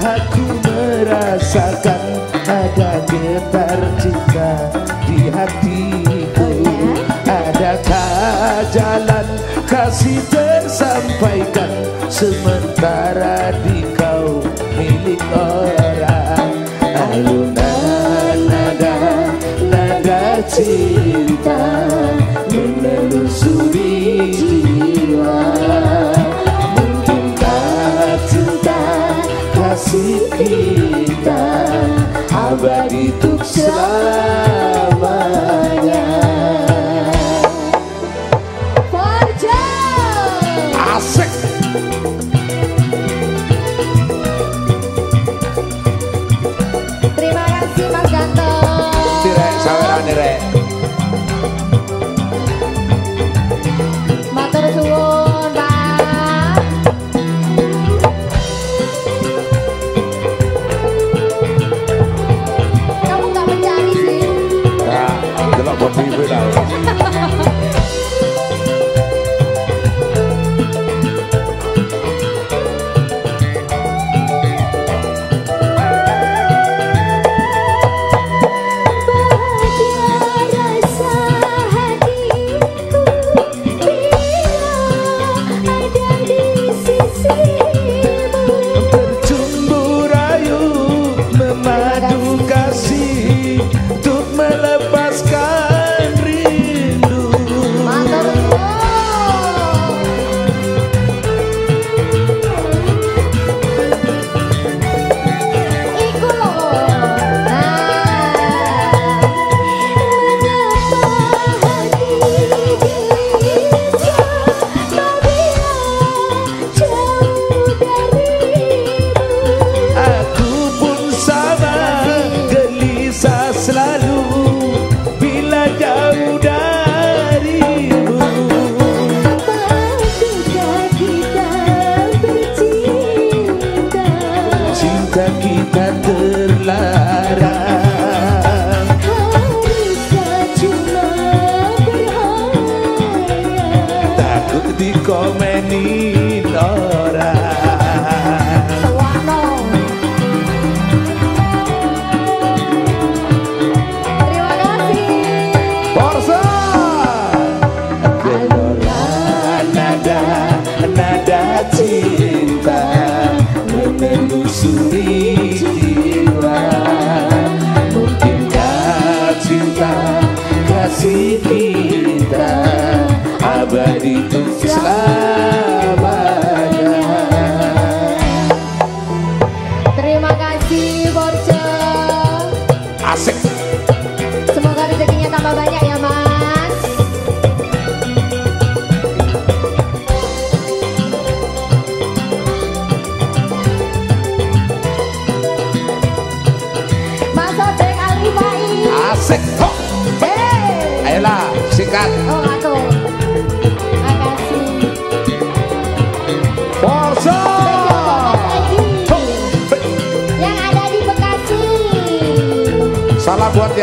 aku merasakan ada getar cinta di hatiku. Oh, ya? Ada jalan kasih tersampaikan Sementara di kau milik orang? Alunan nada, nada cinta. our sickness. mundo sorrir.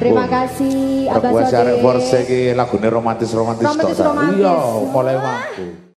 Terima kasih Abah Request arek Sode. Forse iki lagune romantis-romantis Romantis- tok. Iya, mulai waktu.